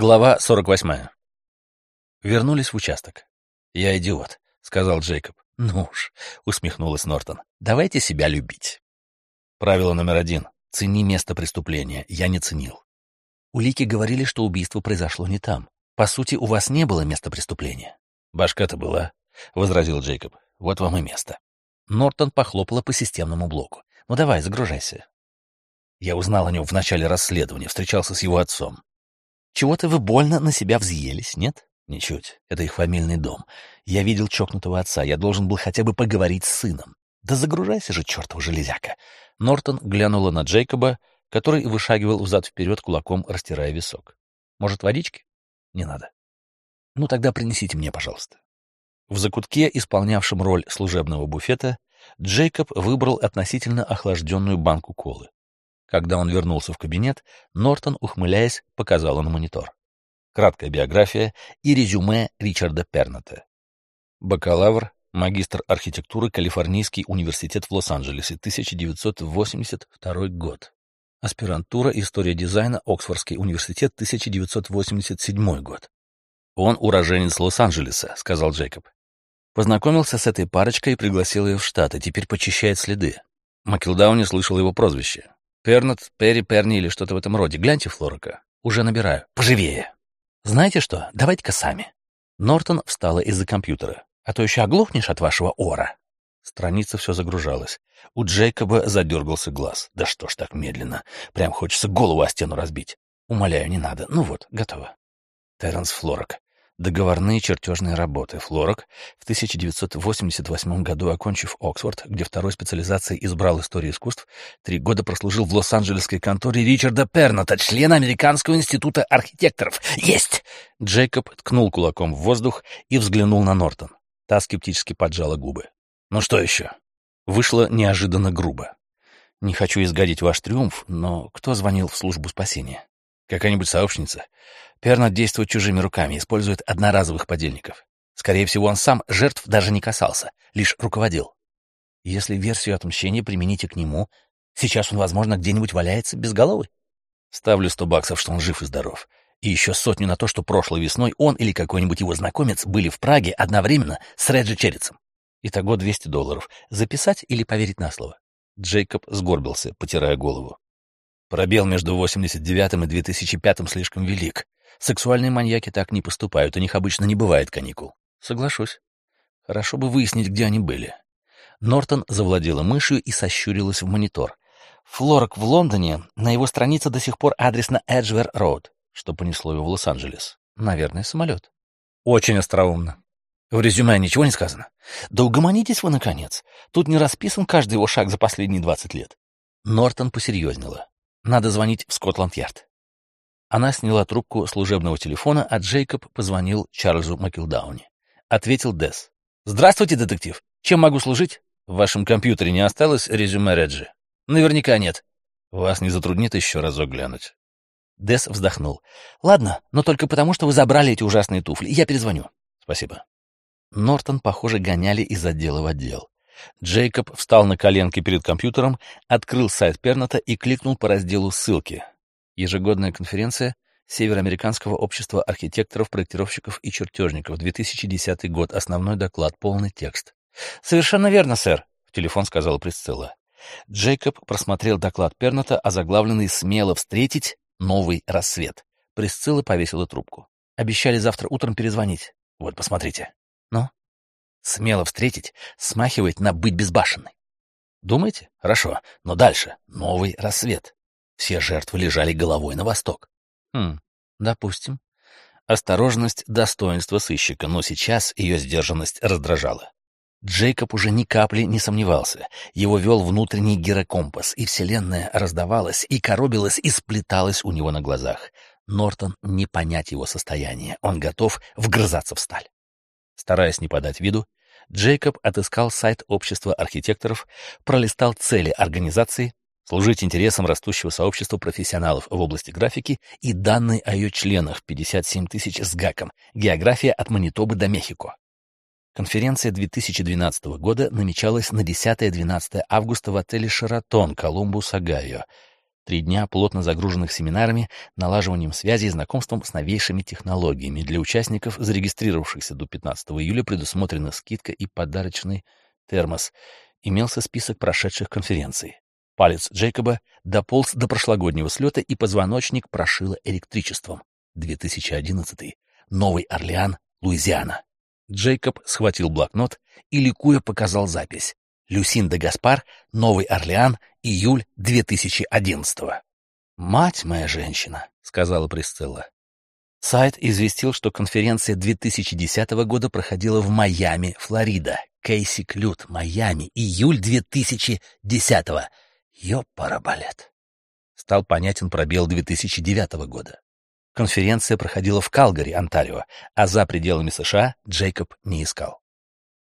Глава 48. Вернулись в участок. «Я идиот», — сказал Джейкоб. «Ну уж», — усмехнулась Нортон, — «давайте себя любить». Правило номер один. Цени место преступления. Я не ценил. Улики говорили, что убийство произошло не там. По сути, у вас не было места преступления. Башка-то была, — возразил Джейкоб. Вот вам и место. Нортон похлопала по системному блоку. Ну давай, загружайся. Я узнал о нем в начале расследования, встречался с его отцом. Чего-то вы больно на себя взъелись, нет? Ничуть. Это их фамильный дом. Я видел чокнутого отца. Я должен был хотя бы поговорить с сыном. Да загружайся же, чертова железяка. Нортон глянула на Джейкоба, который вышагивал взад-вперед кулаком, растирая висок. Может, водички? Не надо. Ну, тогда принесите мне, пожалуйста. В закутке, исполнявшем роль служебного буфета, Джейкоб выбрал относительно охлажденную банку колы. Когда он вернулся в кабинет, Нортон, ухмыляясь, показала на монитор. Краткая биография и резюме Ричарда Перната. Бакалавр, магистр архитектуры, Калифорнийский университет в Лос-Анджелесе, 1982 год. Аспирантура «История дизайна», Оксфордский университет, 1987 год. «Он уроженец Лос-Анджелеса», — сказал Джейкоб. Познакомился с этой парочкой и пригласил ее в Штаты, теперь почищает следы. Макилдау не слышал его прозвище. Пернат, Перри, Перни или что-то в этом роде. Гляньте, Флорака. Уже набираю. Поживее. Знаете что, давайте-ка сами. Нортон встала из-за компьютера. А то еще оглохнешь от вашего ора. Страница все загружалась. У Джейкоба задергался глаз. Да что ж так медленно? Прям хочется голову о стену разбить. Умоляю, не надо. Ну вот, готово. Терренс Флорак. Договорные чертежные работы. Флорак в 1988 году, окончив Оксфорд, где второй специализацией избрал историю искусств, три года прослужил в Лос-Анджелесской конторе Ричарда Перната, члена Американского института архитекторов. Есть! Джейкоб ткнул кулаком в воздух и взглянул на Нортон. Та скептически поджала губы. «Ну что еще?» Вышло неожиданно грубо. «Не хочу изгадить ваш триумф, но кто звонил в службу спасения?» «Какая-нибудь сообщница?» Пернат действует чужими руками, использует одноразовых подельников. Скорее всего, он сам жертв даже не касался, лишь руководил. Если версию отмщения примените к нему, сейчас он, возможно, где-нибудь валяется безголовый. Ставлю сто баксов, что он жив и здоров. И еще сотню на то, что прошлой весной он или какой-нибудь его знакомец были в Праге одновременно с Реджи Черрицем. Итого 200 долларов. Записать или поверить на слово? Джейкоб сгорбился, потирая голову. Пробел между 89-м и 2005-м слишком велик. Сексуальные маньяки так не поступают, у них обычно не бывает каникул. Соглашусь. Хорошо бы выяснить, где они были. Нортон завладела мышью и сощурилась в монитор. Флорак в Лондоне, на его странице до сих пор адрес на Эджвер-Роуд, что понесло его в Лос-Анджелес. Наверное, самолет. Очень остроумно. В резюме ничего не сказано. Да угомонитесь вы, наконец. Тут не расписан каждый его шаг за последние двадцать лет. Нортон посерьезнела. Надо звонить в Скотланд-Ярд. Она сняла трубку служебного телефона, а Джейкоб позвонил Чарльзу Макилдауни. Ответил Десс. «Здравствуйте, детектив. Чем могу служить?» «В вашем компьютере не осталось резюме Реджи?» «Наверняка нет». «Вас не затруднит еще разок глянуть?» Десс вздохнул. «Ладно, но только потому, что вы забрали эти ужасные туфли. Я перезвоню». «Спасибо». Нортон, похоже, гоняли из отдела в отдел. Джейкоб встал на коленки перед компьютером, открыл сайт Перната и кликнул по разделу ссылки. Ежегодная конференция Североамериканского общества архитекторов, проектировщиков и чертежников, 2010 год, основной доклад, полный текст. «Совершенно верно, сэр», — в телефон сказала Присцилла. Джейкоб просмотрел доклад Перната, озаглавленный «Смело встретить новый рассвет». Присцилла повесила трубку. Обещали завтра утром перезвонить. Вот, посмотрите. Ну? Смело встретить смахивает на быть безбашенной. Думаете? Хорошо. Но дальше. Новый рассвет. Все жертвы лежали головой на восток. Хм, допустим. Осторожность — достоинство сыщика, но сейчас ее сдержанность раздражала. Джейкоб уже ни капли не сомневался. Его вел внутренний гирокомпас, и вселенная раздавалась, и коробилась, и сплеталась у него на глазах. Нортон не понять его состояние, он готов вгрызаться в сталь. Стараясь не подать виду, Джейкоб отыскал сайт общества архитекторов, пролистал цели организации, служить интересам растущего сообщества профессионалов в области графики и данные о ее членах 57 тысяч с гаком, география от Манитобы до Мехико. Конференция 2012 года намечалась на 10-12 августа в отеле «Шератон», Колумбус, Огайо. Три дня плотно загруженных семинарами, налаживанием связи и знакомством с новейшими технологиями. Для участников, зарегистрировавшихся до 15 июля, предусмотрена скидка и подарочный термос. Имелся список прошедших конференций. Палец Джейкоба дополз до прошлогоднего слета, и позвоночник прошило электричеством. 2011. Новый Орлеан, Луизиана. Джейкоб схватил блокнот и, ликуя, показал запись. Люсинда Гаспар, Новый Орлеан, июль 2011-го. «Мать моя женщина», — сказала Присцилла. Сайт известил, что конференция 2010 года проходила в Майами, Флорида. Кейси Клют, Майами, июль 2010-го. Ёпарабалет. Стал понятен пробел 2009 года. Конференция проходила в Калгари, Онтарио, а за пределами США Джейкоб не искал.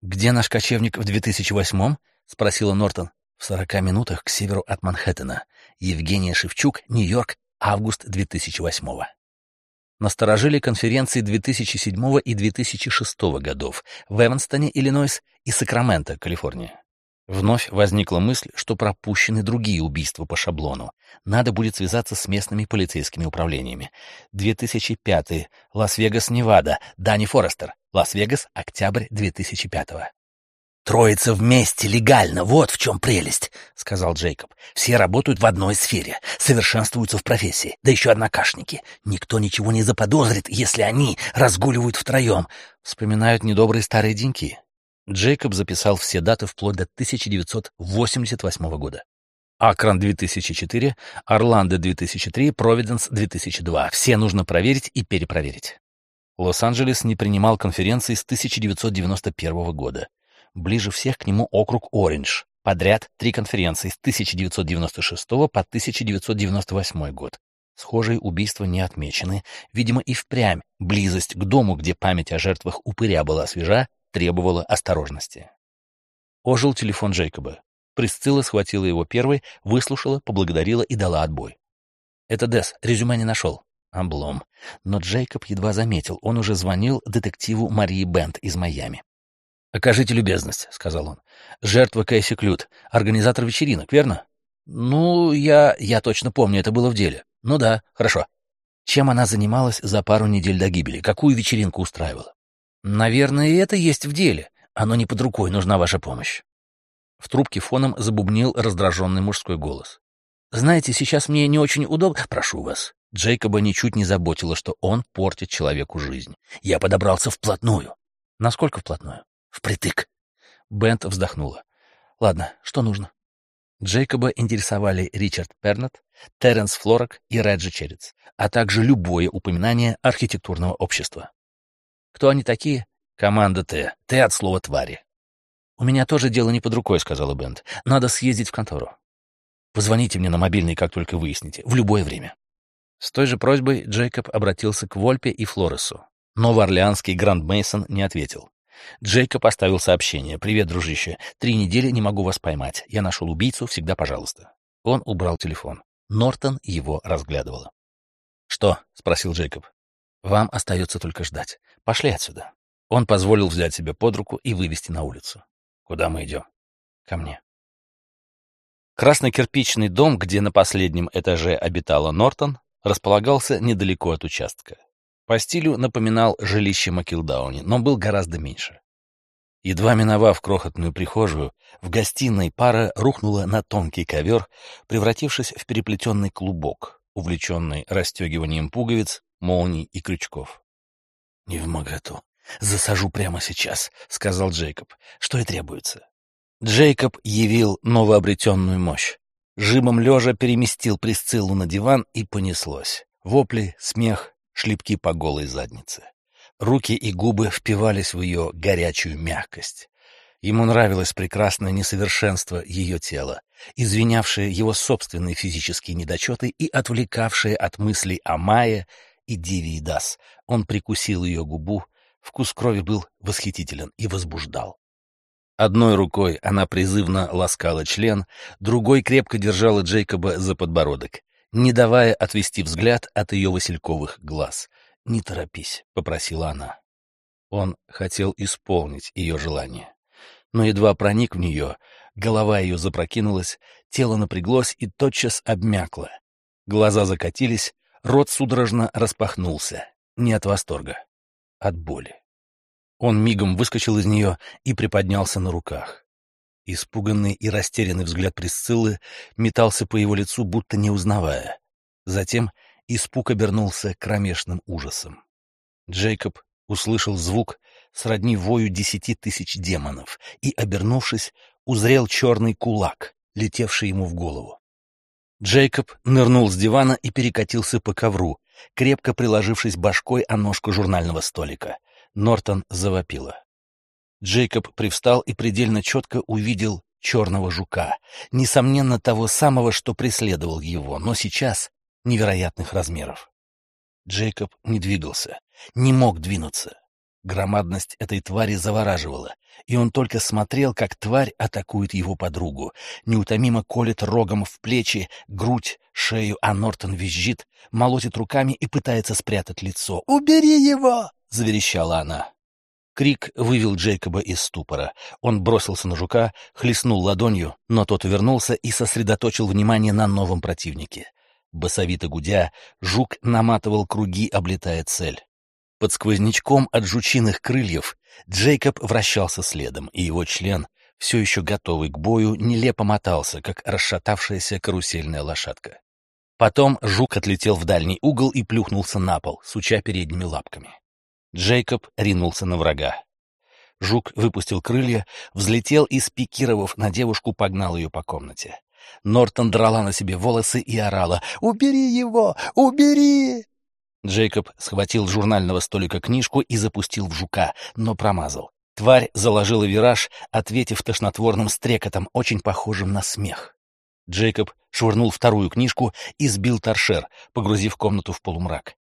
«Где наш кочевник в 2008-м?» — спросила Нортон. «В сорока минутах к северу от Манхэттена. Евгения Шевчук, Нью-Йорк, август 2008-го». Насторожили конференции 2007 и 2006 годов в Эванстоне, Иллинойс и Сакраменто, Калифорния. Вновь возникла мысль, что пропущены другие убийства по шаблону. Надо будет связаться с местными полицейскими управлениями. 2005. Лас-Вегас, Невада. Дани Форестер. Лас-Вегас, октябрь 2005. «Троица вместе, легально, вот в чем прелесть», — сказал Джейкоб. «Все работают в одной сфере, совершенствуются в профессии, да еще однокашники. Никто ничего не заподозрит, если они разгуливают втроем». Вспоминают недобрые старые деньки. Джейкоб записал все даты вплоть до 1988 года. Акрон 2004, Орландо 2003, Провиденс 2002. Все нужно проверить и перепроверить. Лос-Анджелес не принимал конференции с 1991 года. Ближе всех к нему округ Ориндж. Подряд три конференции с 1996 по 1998 год. Схожие убийства не отмечены. Видимо, и впрямь близость к дому, где память о жертвах упыря была свежа, требовала осторожности. Ожил телефон Джейкоба. Присцилла схватила его первой, выслушала, поблагодарила и дала отбой. «Это Дес, резюме не нашел». Облом. Но Джейкоб едва заметил, он уже звонил детективу Марии Бент из Майами. «Окажите любезность», — сказал он. «Жертва Кэсси Клют, организатор вечеринок, верно?» «Ну, я... я точно помню, это было в деле. Ну да, хорошо. Чем она занималась за пару недель до гибели? Какую вечеринку устраивала?» Наверное, и это есть в деле. Оно не под рукой, нужна ваша помощь. В трубке фоном забубнил раздраженный мужской голос. «Знаете, сейчас мне не очень удобно. Прошу вас». Джейкоба ничуть не заботило, что он портит человеку жизнь. «Я подобрался вплотную». «Насколько вплотную?» «Впритык». Бент вздохнула. «Ладно, что нужно?» Джейкоба интересовали Ричард Пернет, Теренс Флорак и Реджи Черец, а также любое упоминание архитектурного общества. Кто они такие? Команда Т. Т от слова «твари». «У меня тоже дело не под рукой», — сказала Бент. «Надо съездить в контору. Позвоните мне на мобильный, как только выясните, в любое время». С той же просьбой Джейкоб обратился к Вольпе и Флоресу. Новоорлеанский Гранд Мейсон не ответил. Джейкоб оставил сообщение. «Привет, дружище. Три недели не могу вас поймать. Я нашел убийцу, всегда пожалуйста». Он убрал телефон. Нортон его разглядывала. «Что?» — спросил Джейкоб. Вам остается только ждать. Пошли отсюда. Он позволил взять себя под руку и вывести на улицу. Куда мы идем? Ко мне. Красный кирпичный дом, где на последнем этаже обитала Нортон, располагался недалеко от участка. По стилю напоминал жилище Макилдауни, но был гораздо меньше. Едва миновав крохотную прихожую, в гостиной пара рухнула на тонкий ковер, превратившись в переплетенный клубок, увлеченный расстегиванием пуговиц молний и крючков. «Не в моготу. Засажу прямо сейчас», — сказал Джейкоб. «Что и требуется». Джейкоб явил новообретенную мощь. Жимом лежа переместил Присциллу на диван и понеслось. Вопли, смех, шлепки по голой заднице. Руки и губы впивались в ее горячую мягкость. Ему нравилось прекрасное несовершенство ее тела, извинявшее его собственные физические недочеты и отвлекавшее от мыслей о Майе и Диви Дас. Он прикусил ее губу, вкус крови был восхитителен и возбуждал. Одной рукой она призывно ласкала член, другой крепко держала Джейкоба за подбородок, не давая отвести взгляд от ее васильковых глаз. «Не торопись», — попросила она. Он хотел исполнить ее желание. Но едва проник в нее, голова ее запрокинулась, тело напряглось и тотчас обмякло, Глаза закатились, рот судорожно распахнулся. Не от восторга, от боли. Он мигом выскочил из нее и приподнялся на руках. Испуганный и растерянный взгляд Присциллы метался по его лицу, будто не узнавая. Затем испуг обернулся кромешным ужасом. Джейкоб услышал звук сродни вою десяти тысяч демонов и, обернувшись, узрел черный кулак, летевший ему в голову. Джейкоб нырнул с дивана и перекатился по ковру, крепко приложившись башкой о ножку журнального столика. Нортон завопила. Джейкоб привстал и предельно четко увидел черного жука, несомненно, того самого, что преследовал его, но сейчас невероятных размеров. Джейкоб не двигался, не мог двинуться. Громадность этой твари завораживала, и он только смотрел, как тварь атакует его подругу, неутомимо колет рогом в плечи, грудь, шею, а Нортон визжит, молотит руками и пытается спрятать лицо. «Убери его!» — заверещала она. Крик вывел Джейкоба из ступора. Он бросился на жука, хлестнул ладонью, но тот вернулся и сосредоточил внимание на новом противнике. Басовито гудя, жук наматывал круги, облетая цель. Под сквознячком от жучиных крыльев Джейкоб вращался следом, и его член, все еще готовый к бою, нелепо мотался, как расшатавшаяся карусельная лошадка. Потом жук отлетел в дальний угол и плюхнулся на пол, суча передними лапками. Джейкоб ринулся на врага. Жук выпустил крылья, взлетел и, спикировав на девушку, погнал ее по комнате. Нортон драла на себе волосы и орала «Убери его! Убери!» Джейкоб схватил с журнального столика книжку и запустил в жука, но промазал. Тварь заложила вираж, ответив тошнотворным стрекотом, очень похожим на смех. Джейкоб швырнул вторую книжку и сбил торшер, погрузив комнату в полумрак.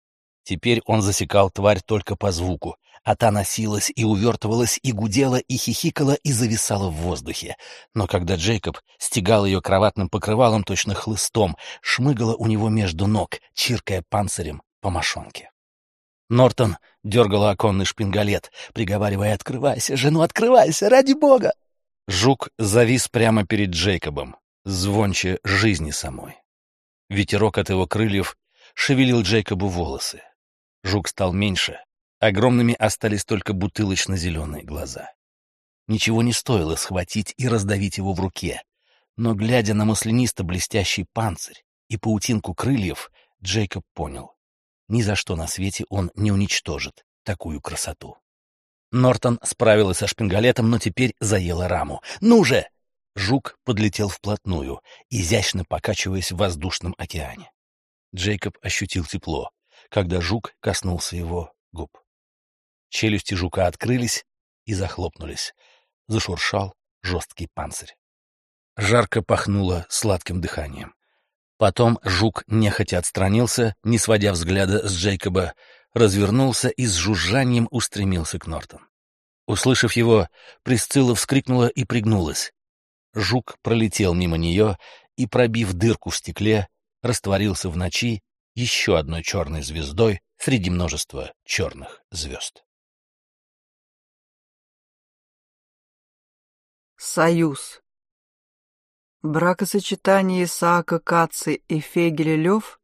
Теперь он засекал тварь только по звуку, а та носилась и увертывалась, и гудела, и хихикала, и зависала в воздухе. Но когда Джейкоб стегал ее кроватным покрывалом, точно хлыстом, шмыгала у него между ног, чиркая панцирем по мошонке. Нортон дергала оконный шпингалет, приговаривая «Открывайся, жену, открывайся, ради бога!» Жук завис прямо перед Джейкобом, звонче жизни самой. Ветерок от его крыльев шевелил Джейкобу волосы. Жук стал меньше, огромными остались только бутылочно-зеленые глаза. Ничего не стоило схватить и раздавить его в руке, но, глядя на маслянисто-блестящий панцирь и паутинку крыльев, Джейкоб понял — ни за что на свете он не уничтожит такую красоту. Нортон справилась со шпингалетом, но теперь заела раму. «Ну же!» Жук подлетел вплотную, изящно покачиваясь в воздушном океане. Джейкоб ощутил тепло, когда жук коснулся его губ. Челюсти жука открылись и захлопнулись. Зашуршал жесткий панцирь. Жарко пахнуло сладким дыханием. Потом жук нехотя отстранился, не сводя взгляда с Джейкоба, развернулся и с жужжанием устремился к Нортон. Услышав его, Присцилла вскрикнула и пригнулась. Жук пролетел мимо нее и, пробив дырку в стекле, растворился в ночи еще одной черной звездой среди множества черных звезд. Союз Бракосочетание Исаака Каци и Фегеля Лев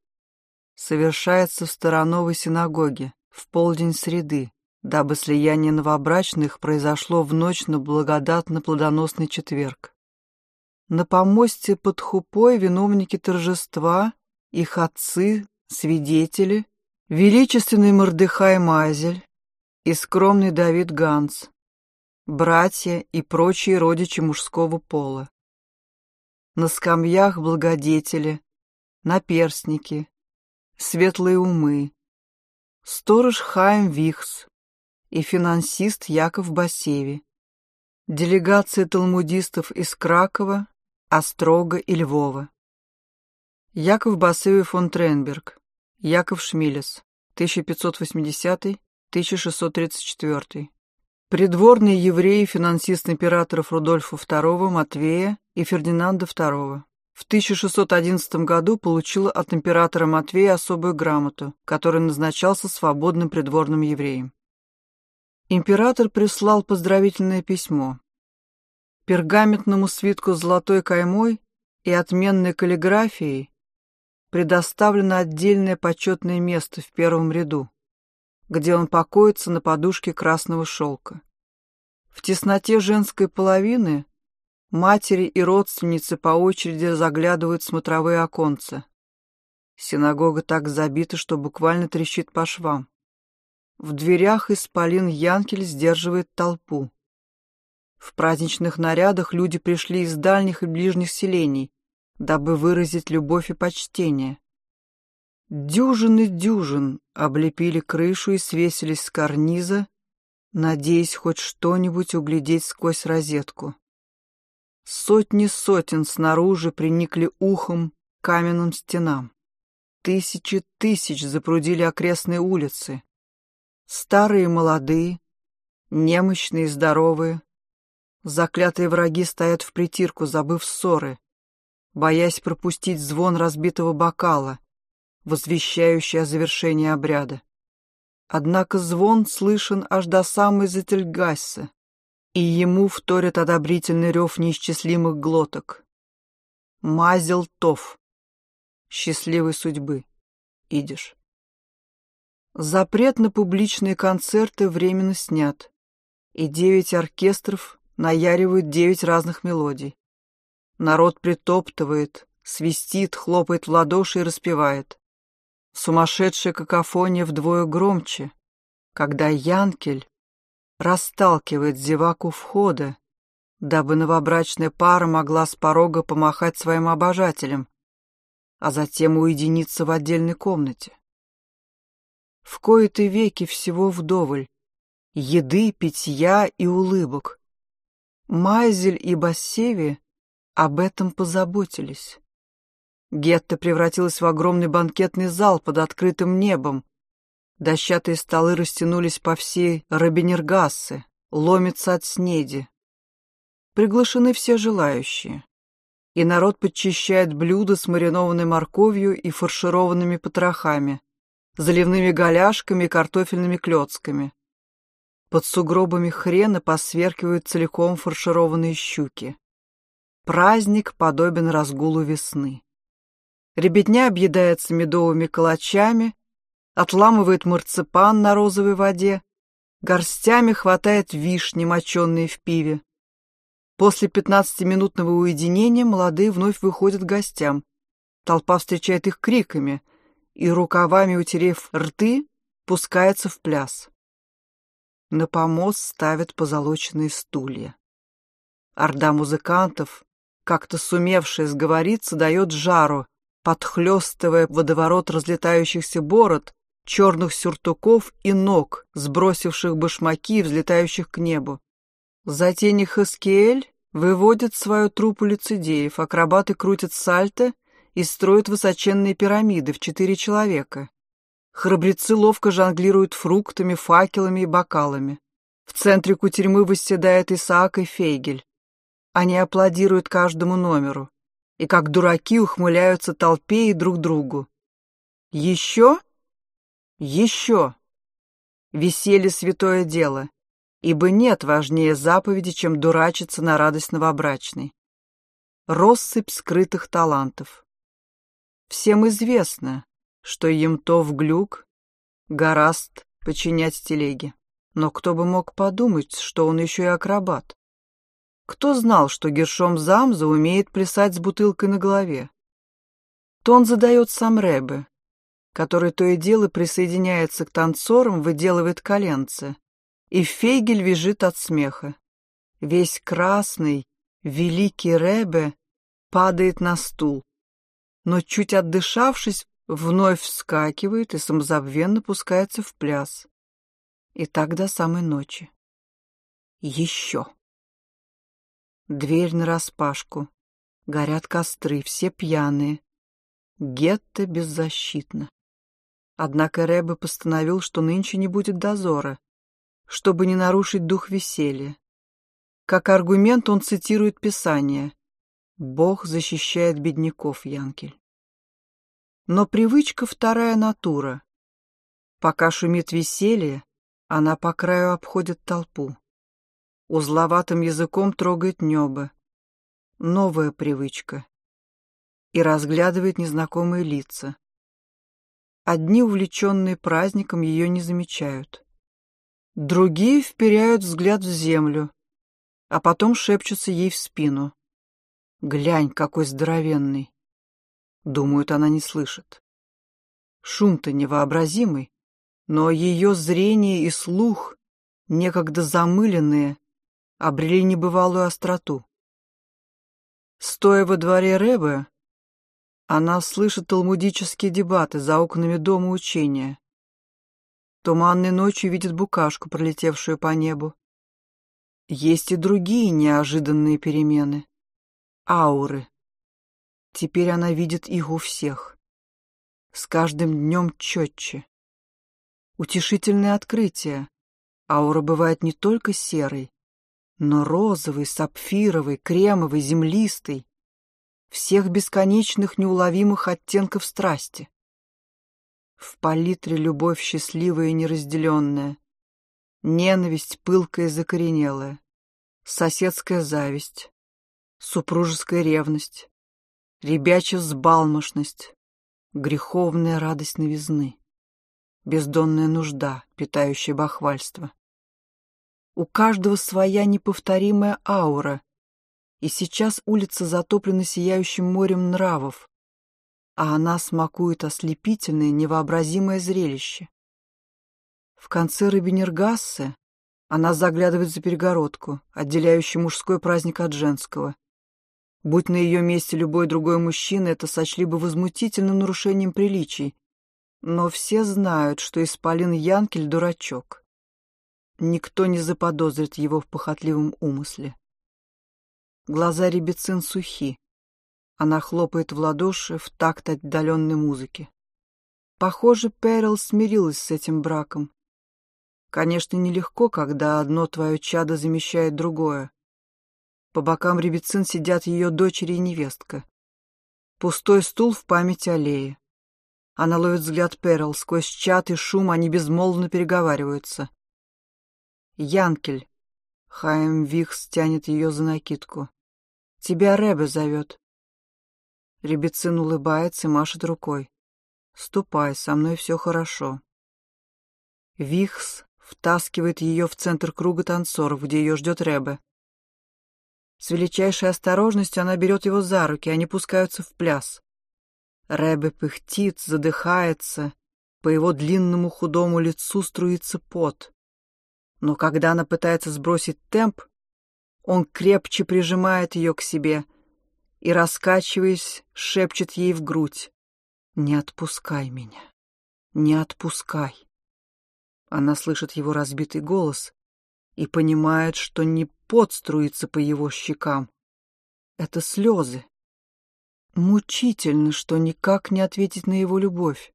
совершается в Старановой синагоге в полдень среды, дабы слияние новобрачных произошло в ночь на благодатно-плодоносный четверг. На помосте под хупой виновники торжества, их отцы, свидетели, величественный Мордыхай Мазель и скромный Давид Ганс, братья и прочие родичи мужского пола. На скамьях благодетели, наперстники, светлые умы, сторож Хайм Вихс и финансист Яков Басеви, делегация талмудистов из Кракова, Острога и Львова. Яков Басеви фон Тренберг, Яков Шмилес, 1580-1634. Придворные евреи, финансист императоров Рудольфа II, Матвея и Фердинанда II. В 1611 году получил от императора Матвея особую грамоту, которая назначался свободным придворным евреем. Император прислал поздравительное письмо. Пергаментному свитку с золотой каймой и отменной каллиграфией предоставлено отдельное почетное место в первом ряду, где он покоится на подушке красного шелка. В тесноте женской половины матери и родственницы по очереди заглядывают в смотровые оконца. Синагога так забита, что буквально трещит по швам. В дверях исполин Янкель сдерживает толпу. В праздничных нарядах люди пришли из дальних и ближних селений, дабы выразить любовь и почтение. Дюжины дюжин облепили крышу и свесились с карниза, надеясь хоть что-нибудь углядеть сквозь розетку. Сотни сотен снаружи приникли ухом к каменным стенам. Тысячи тысяч запрудили окрестные улицы. Старые и молодые, немощные и здоровые. Заклятые враги стоят в притирку, забыв ссоры, боясь пропустить звон разбитого бокала, возвещающий о завершении обряда. Однако звон слышен аж до самой Зательгасса, и ему вторит одобрительный рев неисчислимых глоток. Мазел Тов счастливой судьбы. Идешь. Запрет на публичные концерты временно снят, и девять оркестров наяривают девять разных мелодий. Народ притоптывает, свистит, хлопает в ладоши и распевает. Сумасшедшая какофония вдвое громче, когда Янкель расталкивает зеваку входа, дабы новобрачная пара могла с порога помахать своим обожателям, а затем уединиться в отдельной комнате. В кои-то веки всего вдоволь, еды, питья и улыбок. Майзель и Бассеви об этом позаботились. Гетто превратилась в огромный банкетный зал под открытым небом. Дощатые столы растянулись по всей Робинергассе, ломятся от снеди. Приглашены все желающие и народ подчищает блюда с маринованной морковью и фаршированными потрохами, заливными голяшками и картофельными клетками. Под сугробами хрена посверкивают целиком фаршированные щуки. Праздник подобен разгулу весны. Ребятня объедается медовыми калачами, отламывает марципан на розовой воде, горстями хватает вишни, моченые в пиве. После пятнадцатиминутного уединения молодые вновь выходят к гостям. Толпа встречает их криками и, рукавами утерев рты, пускается в пляс. На помост ставят позолоченные стулья. Орда музыкантов, как-то сумевшая сговориться, дает жару, подхлестывая водоворот разлетающихся бород, черных сюртуков и ног, сбросивших башмаки и взлетающих к небу. Затем Хаскиэль Выводят свою труппу лицедеев, акробаты крутят сальто и строят высоченные пирамиды в четыре человека. Храбрецы ловко жонглируют фруктами, факелами и бокалами. В центре кутерьмы восседает Исаак и Фейгель. Они аплодируют каждому номеру и как дураки ухмыляются толпе и друг другу. Еще? Еще! Веселье святое дело ибо нет важнее заповеди, чем дурачиться на радость новобрачной. Россыпь скрытых талантов. Всем известно, что Емтов Глюк гораст подчинять телеге. Но кто бы мог подумать, что он еще и акробат? Кто знал, что Гершом Замза умеет плясать с бутылкой на голове? Тон задает сам Рэбе, который то и дело присоединяется к танцорам, выделывает коленцы, и Фейгель визжит от смеха. Весь красный, великий Ребе падает на стул, но, чуть отдышавшись, вновь вскакивает и самозабвенно пускается в пляс. И так до самой ночи. Еще. Дверь нараспашку. Горят костры, все пьяные. Гетто беззащитно. Однако Рэбе постановил, что нынче не будет дозора, чтобы не нарушить дух веселья. Как аргумент он цитирует Писание «Бог защищает бедняков, Янкель». Но привычка — вторая натура. Пока шумит веселье, она по краю обходит толпу. Узловатым языком трогает небо. Новая привычка. и разглядывает незнакомые лица. Одни, увлеченные праздником, ее не замечают. Другие вперяют взгляд в землю, а потом шепчутся ей в спину. «Глянь, какой здоровенный!» Думают, она не слышит. Шум-то невообразимый, но ее зрение и слух, некогда замыленные, обрели небывалую остроту. Стоя во дворе Рэбе, она слышит талмудические дебаты за окнами дома учения. Туманной ночью видит букашку, пролетевшую по небу. Есть и другие неожиданные перемены. Ауры. Теперь она видит их у всех. С каждым днем четче. Утешительное открытие. Аура бывает не только серой, но розовый, сапфировый, кремовый, землистый, всех бесконечных неуловимых оттенков страсти. В палитре любовь счастливая и неразделенная, ненависть пылкая и закоренелая, соседская зависть, супружеская ревность, ребячья взбалмошность, греховная радость новизны, бездонная нужда, питающая бахвальство. У каждого своя неповторимая аура, и сейчас улица затоплена сияющим морем нравов, а она смакует ослепительное, невообразимое зрелище. В конце Рабинергассе она заглядывает за перегородку, отделяющую мужской праздник от женского. Будь на ее месте любой другой мужчина, это сочли бы возмутительным нарушением приличий. Но все знают, что Исполин Янкель — дурачок. Никто не заподозрит его в похотливом умысле. Глаза Ребецин сухи. Она хлопает в ладоши в такт отдаленной музыки. Похоже, Перл смирилась с этим браком. Конечно, нелегко, когда одно твое чадо замещает другое. По бокам Ребецин сидят ее дочери и невестка. Пустой стул в память аллеи. Она ловит взгляд Перл. Сквозь чат и шум они безмолвно переговариваются. Янкель. Хайм Вихс тянет ее за накидку. Тебя Рэбе зовет. Ребецин улыбается и машет рукой. Ступай, со мной все хорошо. Вихс втаскивает ее в центр круга танцоров, где ее ждет Рэбе. С величайшей осторожностью она берет его за руки, они пускаются в пляс. Рэбе пыхтит, задыхается, по его длинному худому лицу струится пот. Но когда она пытается сбросить темп, он крепче прижимает ее к себе и, раскачиваясь, шепчет ей в грудь. «Не отпускай меня, не отпускай». Она слышит его разбитый голос и понимает, что не пот струится по его щекам. Это слезы. Мучительно, что никак не ответить на его любовь.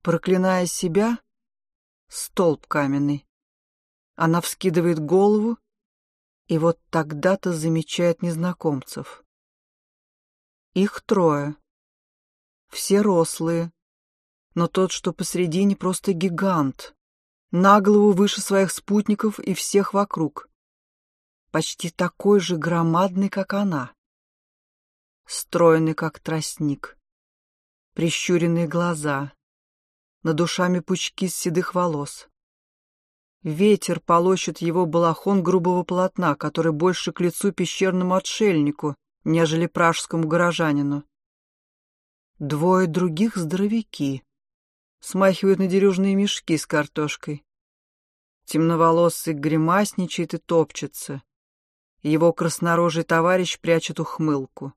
Проклиная себя, столб каменный, она вскидывает голову и вот тогда-то замечает незнакомцев. Их трое. Все рослые, но тот, что посредине, просто гигант, на голову выше своих спутников и всех вокруг. Почти такой же громадный, как она. Стройный, как тростник. Прищуренные глаза. Над душами пучки седых волос. Ветер полощет его балахон грубого полотна, который больше к лицу пещерному отшельнику, нежели пражскому горожанину. Двое других здоровяки. Смахивают на дерюжные мешки с картошкой. Темноволосый гримасничает и топчется. Его краснорожий товарищ прячет ухмылку.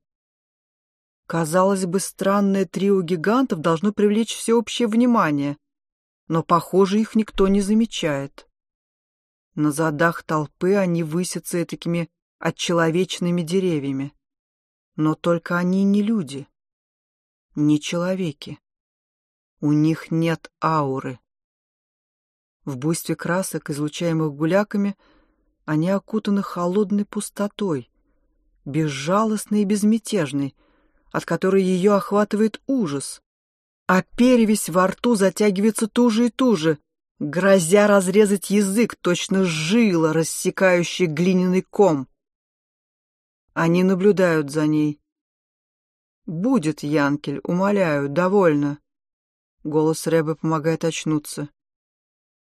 Казалось бы, странное трио гигантов должно привлечь всеобщее внимание, но, похоже, их никто не замечает. На задах толпы они высятся такими отчеловечными деревьями. Но только они не люди, не человеки. У них нет ауры. В буйстве красок, излучаемых гуляками, они окутаны холодной пустотой, безжалостной и безмятежной, от которой ее охватывает ужас. А перевесь во рту затягивается туже и туже, грозя разрезать язык, точно жила, рассекающий глиняный ком. Они наблюдают за ней. «Будет, Янкель, умоляю, довольно». Голос Рэбе помогает очнуться.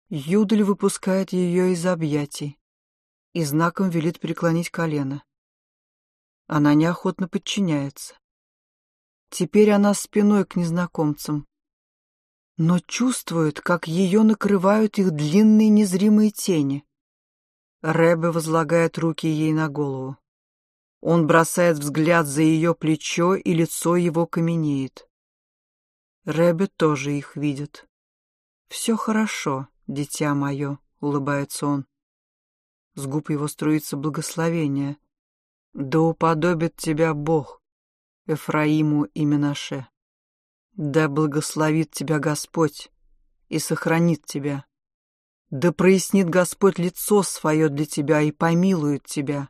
Юдель выпускает ее из объятий и знаком велит преклонить колено. Она неохотно подчиняется. Теперь она спиной к незнакомцам, но чувствует, как ее накрывают их длинные незримые тени. Рэбе возлагает руки ей на голову. Он бросает взгляд за ее плечо, и лицо его каменеет. Рэбе тоже их видит. «Все хорошо, дитя мое», — улыбается он. С губ его струится благословение. «Да уподобит тебя Бог, Эфраиму и Менаше. Да благословит тебя Господь и сохранит тебя. Да прояснит Господь лицо свое для тебя и помилует тебя.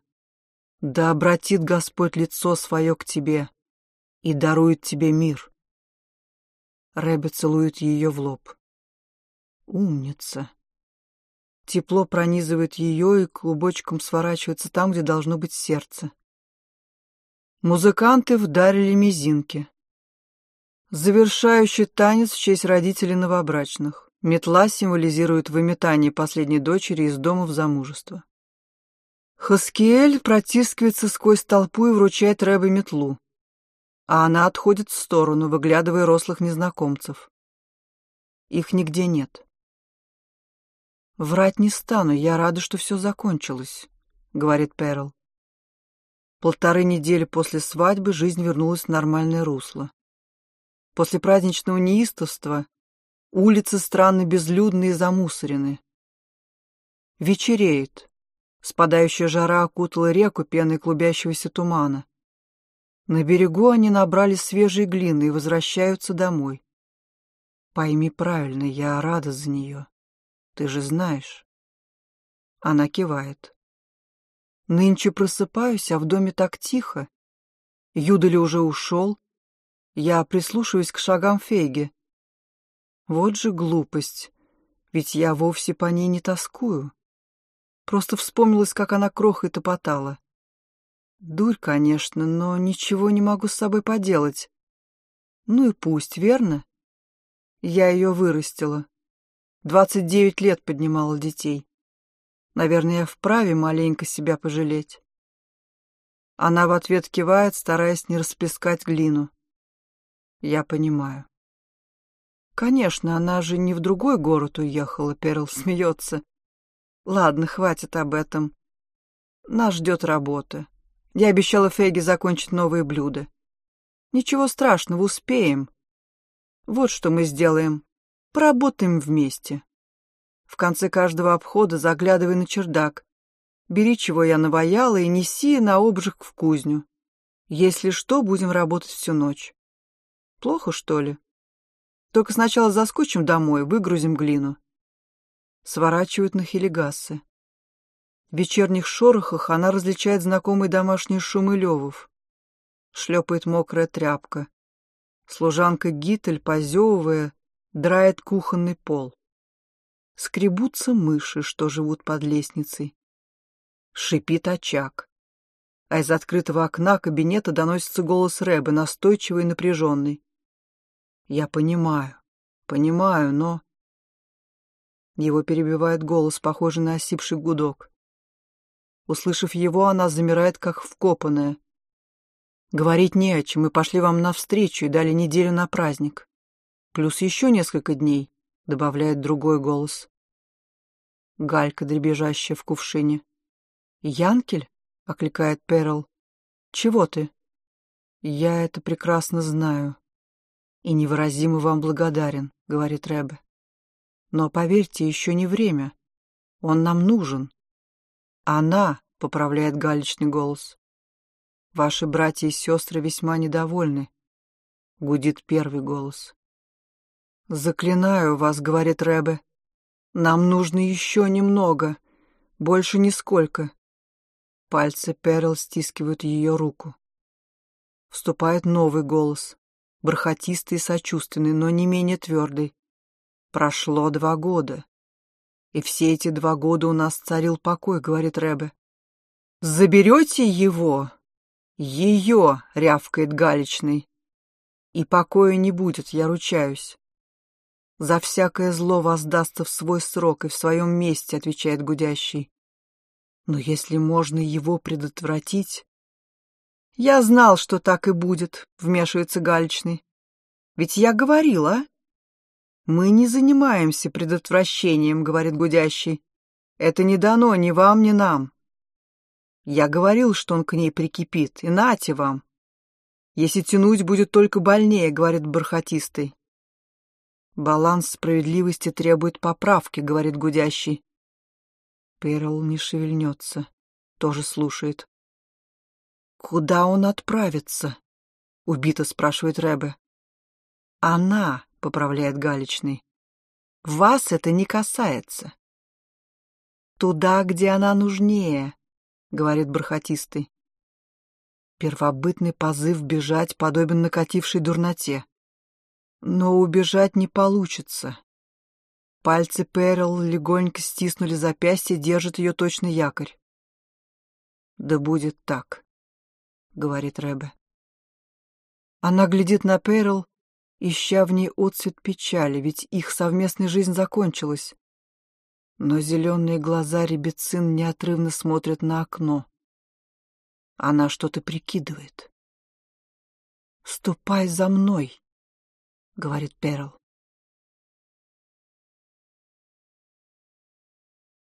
Да обратит Господь лицо свое к тебе и дарует тебе мир. Рэбе целует ее в лоб. Умница. Тепло пронизывает ее и клубочком сворачивается там, где должно быть сердце. Музыканты вдарили мизинки. Завершающий танец в честь родителей новобрачных. Метла символизирует выметание последней дочери из дома в замужество. Хаскиэль протискивается сквозь толпу и вручает Рэбе метлу, а она отходит в сторону, выглядывая рослых незнакомцев. Их нигде нет. «Врать не стану, я рада, что все закончилось», — говорит Перл. Полторы недели после свадьбы жизнь вернулась в нормальное русло. После праздничного неистовства улицы странно безлюдны и замусорены. Вечереет. Спадающая жара окутала реку пеной клубящегося тумана. На берегу они набрали свежей глины и возвращаются домой. Пойми правильно, я рада за нее. Ты же знаешь. Она кивает. Нынче просыпаюсь, а в доме так тихо. Юдали уже ушел. Я прислушиваюсь к шагам Фейги. Вот же глупость. Ведь я вовсе по ней не тоскую. Просто вспомнилась, как она крохой топотала. Дурь, конечно, но ничего не могу с собой поделать. Ну и пусть, верно? Я ее вырастила. Двадцать девять лет поднимала детей. Наверное, я вправе маленько себя пожалеть. Она в ответ кивает, стараясь не расплескать глину. Я понимаю. Конечно, она же не в другой город уехала, Перл смеется. Ладно, хватит об этом. Нас ждет работа. Я обещала Феге закончить новые блюда. Ничего страшного, успеем. Вот что мы сделаем. Поработаем вместе. В конце каждого обхода заглядывай на чердак. Бери, чего я наваяла, и неси на обжиг в кузню. Если что, будем работать всю ночь. Плохо, что ли? Только сначала заскочим домой, выгрузим глину. Сворачивают на хелигасы. В вечерних шорохах она различает знакомые домашние шумы левов. Шлепает мокрая тряпка. Служанка Гитель, позевывая, драет кухонный пол. Скребутся мыши, что живут под лестницей. Шипит очаг. А из открытого окна кабинета доносится голос Рэбы, настойчивый и напряженный. Я понимаю, понимаю, но... Его перебивает голос, похожий на осипший гудок. Услышав его, она замирает, как вкопанная. Говорить не о чем, мы пошли вам навстречу и дали неделю на праздник. Плюс еще несколько дней, — добавляет другой голос. Галька, дребезжащая в кувшине. «Янкель?» — окликает Перл. «Чего ты?» «Я это прекрасно знаю. И невыразимо вам благодарен», — говорит Рэбе. «Но поверьте, еще не время. Он нам нужен». «Она», — поправляет галечный голос. «Ваши братья и сестры весьма недовольны», — гудит первый голос. «Заклинаю вас», — говорит Рэбе. «Нам нужно еще немного, больше нисколько». Пальцы Перл стискивают ее руку. Вступает новый голос, бархатистый и сочувственный, но не менее твердый. «Прошло два года. И все эти два года у нас царил покой», — говорит Рэбе. «Заберете его?» «Ее!» — рявкает Галечный. И покоя не будет, я ручаюсь. За всякое зло воздастся в свой срок и в своем месте, отвечает гудящий. Но если можно его предотвратить... Я знал, что так и будет, вмешивается Галечный. Ведь я говорила. Мы не занимаемся предотвращением, говорит гудящий. Это не дано ни вам, ни нам. Я говорил, что он к ней прикипит, и нате вам. Если тянуть, будет только больнее, говорит бархатистый. Баланс справедливости требует поправки, говорит гудящий. Перл не шевельнется, тоже слушает. «Куда он отправится?» — убито спрашивает Рэбе. «Она», — поправляет Галечный. «Вас это не касается». «Туда, где она нужнее», — говорит бархатистый. Первобытный позыв бежать подобен накатившей дурноте. Но убежать не получится. Пальцы Перл легонько стиснули запястье, держит ее точно якорь. «Да будет так», — говорит Рэбе. Она глядит на Перл, ища в ней отцвет печали, ведь их совместная жизнь закончилась. Но зеленые глаза ребецин неотрывно смотрят на окно. Она что-то прикидывает. «Ступай за мной», — говорит Перл.